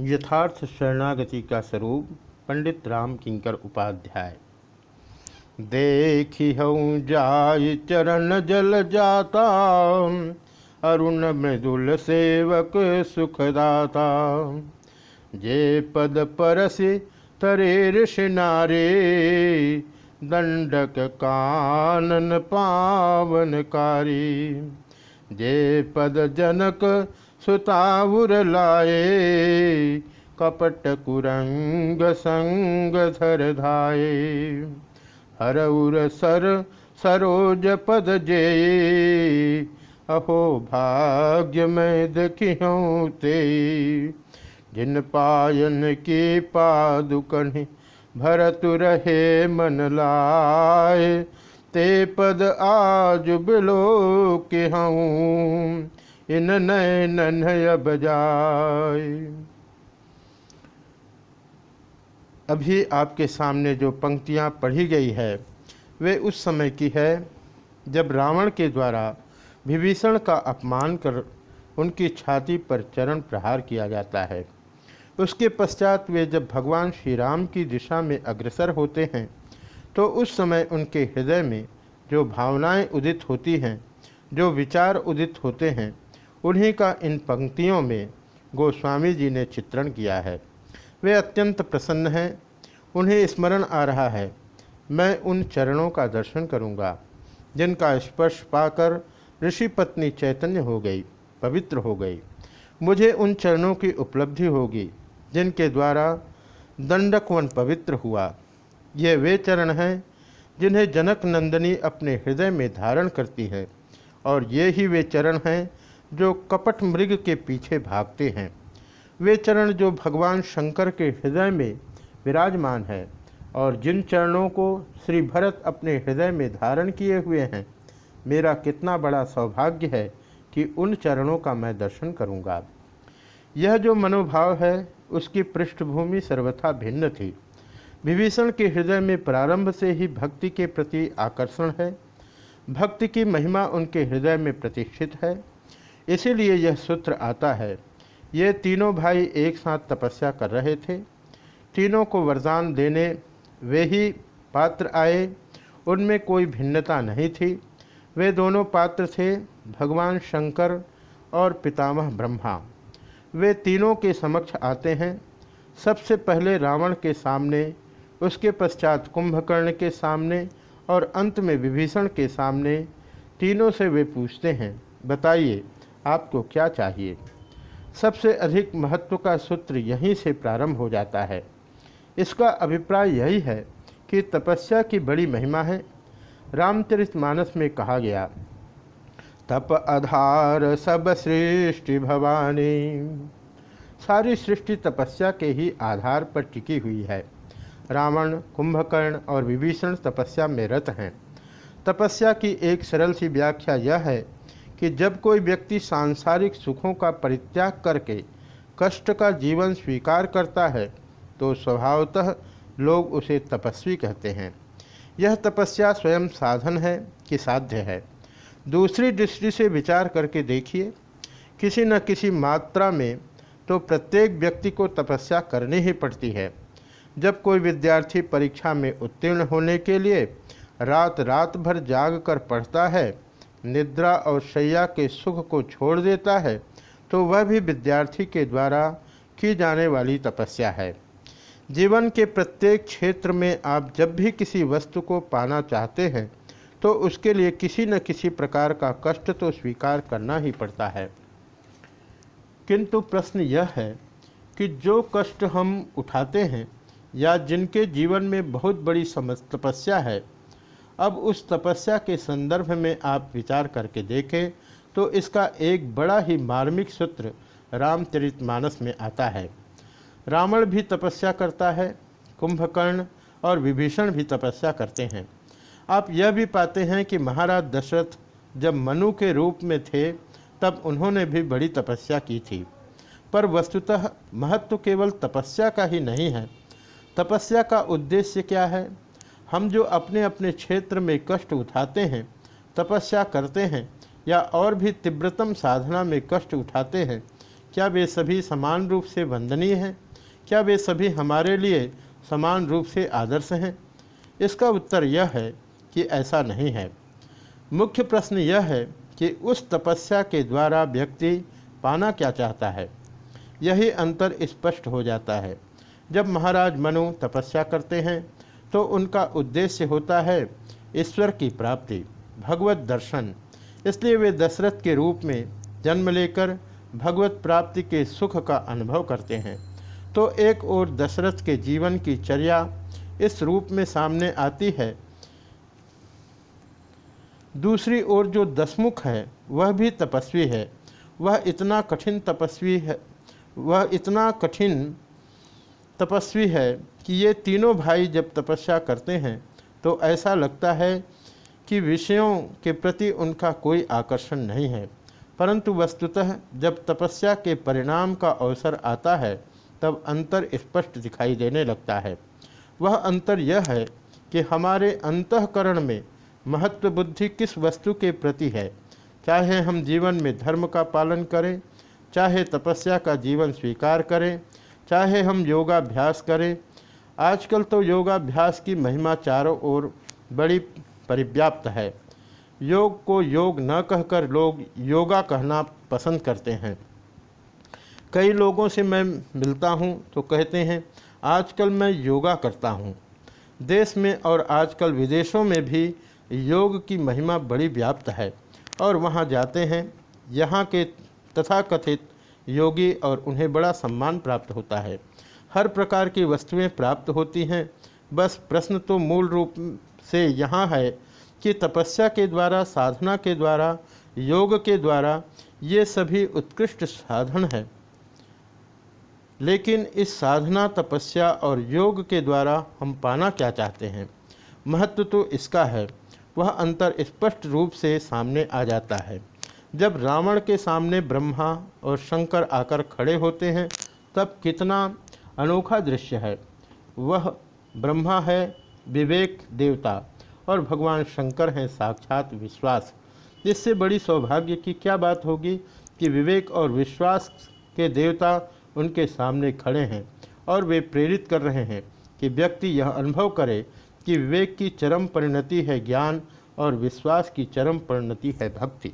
यथार्थ शरणागति का स्वरूप पंडित राम किंकर उपाध्याय। देखी हूँ जाय चरण जल जाता, अरुण मृदुल सेवक सुखदाता। जे पद परसि तरे ऋषि नारे, दंडक कानन पावनकारी। जे पद जनक सुतावुर लाए, कपट कुरंग संग धर धाये हर उर सर सरोज पद जे, अहो भाग्य में देखियों ते। जिन पायन की पादुकन भरत रहे मन लाए ते पद आज बिलो के हूँ इन नयन अब जाए। अभी आपके सामने जो पंक्तियाँ पढ़ी गई है, वे उस समय की है, जब रावण के द्वारा विभीषण का अपमान कर उनकी छाती पर चरण प्रहार किया जाता है। उसके पश्चात वे जब भगवान श्री राम की दिशा में अग्रसर होते हैं तो उस समय उनके हृदय में जो भावनाएँ उदित होती हैं, जो विचार उदित होते हैं, उन्हीं का इन पंक्तियों में गोस्वामी जी ने चित्रण किया है। वे अत्यंत प्रसन्न हैं। उन्हें स्मरण आ रहा है। मैं उन चरणों का दर्शन करूँगा, जिनका स्पर्श पाकर ऋषि पत्नी चैतन्य हो गई, पवित्र हो गई। मुझे उन चरणों की उपलब्धि होगी, जिनके द्वारा दंडकवन पवित्र हुआ। ये वे चरण हैं जिन्हें जनक नंदनी अपने हृदय में धारण करती है, और ये ही वे चरण हैं जो कपट मृग के पीछे भागते हैं वे चरण जो भगवान शंकर के हृदय में विराजमान है, और जिन चरणों को श्री भरत अपने हृदय में धारण किए हुए हैं, मेरा कितना बड़ा सौभाग्य है कि उन चरणों का मैं दर्शन करूँगा। यह जो मनोभाव है, उसकी पृष्ठभूमि सर्वथा भिन्न थी विभीषण के हृदय में प्रारंभ से ही भक्ति के प्रति आकर्षण है। भक्ति की महिमा उनके हृदय में प्रतिष्ठित है। इसीलिए यह सूत्र आता है, ये तीनों भाई एक साथ तपस्या कर रहे थे। तीनों को वरदान देने वे ही पात्र आए, उनमें कोई भिन्नता नहीं थी। वे दोनों पात्र थे, भगवान शंकर और पितामह ब्रह्मा। वे तीनों के समक्ष आते हैं। सबसे पहले रावण के सामने उसके पश्चात कुंभकर्ण के सामने और अंत में विभीषण के सामने तीनों से वे पूछते हैं, बताइए, आपको क्या चाहिए? सबसे अधिक महत्व का सूत्र यहीं से प्रारंभ हो जाता है। इसका अभिप्राय यही है कि तपस्या की बड़ी महिमा है। रामचरित मानस में कहा गया, तप आधार सब सृष्टि भवानी। सारी सृष्टि तपस्या के ही आधार पर टिकी हुई है। रावण, कुंभकर्ण और विभीषण तपस्या में रत हैं। तपस्या की एक सरल सी व्याख्या यह है कि जब कोई व्यक्ति सांसारिक सुखों का परित्याग करके कष्ट का जीवन स्वीकार करता है तो स्वभावतः लोग उसे तपस्वी कहते हैं। यह तपस्या स्वयं साधन है कि साध्य है। दूसरी दृष्टि से विचार करके देखिए, किसी न किसी मात्रा में तो प्रत्येक व्यक्ति को तपस्या करनी ही पड़ती है। जब कोई विद्यार्थी परीक्षा में उत्तीर्ण होने के लिए रात रात भर जाग कर पढ़ता है, निद्रा और शैया के सुख को छोड़ देता है तो वह भी विद्यार्थी के द्वारा की जाने वाली तपस्या है। जीवन के प्रत्येक क्षेत्र में आप जब भी किसी वस्तु को पाना चाहते हैं तो उसके लिए किसी न किसी प्रकार का कष्ट तो स्वीकार करना ही पड़ता है। किंतु प्रश्न यह है कि जो कष्ट हम उठाते हैं या जिनके जीवन में बहुत बड़ी तपस्या है, अब उस तपस्या के संदर्भ में आप विचार करके देखें तो इसका एक बड़ा ही मार्मिक सूत्र रामचरितमानस में आता है। रावण भी तपस्या करता है, कुंभकर्ण और विभीषण भी तपस्या करते हैं। आप यह भी पाते हैं कि महाराज दशरथ जब मनु के रूप में थे, तब उन्होंने भी बड़ी तपस्या की थी। पर वस्तुतः महत्व केवल तपस्या का ही नहीं है तपस्या का उद्देश्य क्या है? हम जो अपने अपने क्षेत्र में कष्ट उठाते हैं, तपस्या करते हैं, या और भी तीव्रतम साधना में कष्ट उठाते हैं, क्या वे सभी समान रूप से वंदनीय हैं? क्या वे सभी हमारे लिए समान रूप से आदर्श हैं? इसका उत्तर यह है कि ऐसा नहीं है। मुख्य प्रश्न यह है कि उस तपस्या के द्वारा व्यक्ति पाना क्या चाहता है? यही अंतर स्पष्ट हो जाता है। जब महाराज मनु तपस्या करते हैं तो उनका उद्देश्य होता है ईश्वर की प्राप्ति, भगवत दर्शन। इसलिए वे दशरथ के रूप में जन्म लेकर भगवत प्राप्ति के सुख का अनुभव करते हैं। तो एक ओर दशरथ के जीवन की चर्या इस रूप में सामने आती है। दूसरी ओर जो दसमुख है, वह भी तपस्वी है। वह इतना कठिन तपस्वी है, वह इतना कठिन तपस्वी है कि ये तीनों भाई जब तपस्या करते हैं तो ऐसा लगता है कि विषयों के प्रति उनका कोई आकर्षण नहीं है। परंतु वस्तुतः जब तपस्या के परिणाम का अवसर आता है, तब अंतर स्पष्ट दिखाई देने लगता है। वह अंतर यह है कि हमारे अंतकरण में महत्व बुद्धि किस वस्तु के प्रति है। चाहे हम जीवन में धर्म का पालन करें, चाहे तपस्या का जीवन स्वीकार करें चाहे हम योगाभ्यास करें। आजकल तो योगाभ्यास की महिमा चारों ओर बड़ी परिव्याप्त है। योग को योग न कहकर लोग योगा कहना पसंद करते हैं। कई लोगों से मैं मिलता हूँ तो कहते हैं, आजकल मैं योगा करता हूँ। देश में और आजकल विदेशों में भी योग की महिमा बड़ी व्याप्त है। और वहाँ जाते हैं, यहाँ के तथाकथित योगी और उन्हें बड़ा सम्मान प्राप्त होता है। हर प्रकार की वस्तुएँ प्राप्त होती हैं। बस प्रश्न तो मूल रूप से यहाँ है कि तपस्या के द्वारा, साधना के द्वारा, योग के द्वारा ये सभी उत्कृष्ट साधन है। लेकिन इस साधना, तपस्या और योग के द्वारा हम पाना क्या चाहते हैं? महत्व तो इसका है। वह अंतर स्पष्ट रूप से सामने आ जाता है। जब रावण के सामने ब्रह्मा और शंकर आकर खड़े होते हैं, तब कितना अनोखा दृश्य है। वह ब्रह्मा है, विवेक देवता, और भगवान शंकर हैं साक्षात विश्वास। इससे बड़ी सौभाग्य की क्या बात होगी कि विवेक और विश्वास के देवता उनके सामने खड़े हैं, और वे प्रेरित कर रहे हैं कि व्यक्ति यह अनुभव करे कि विवेक की चरम परिणति है ज्ञान और विश्वास की चरम परिणति है भक्ति।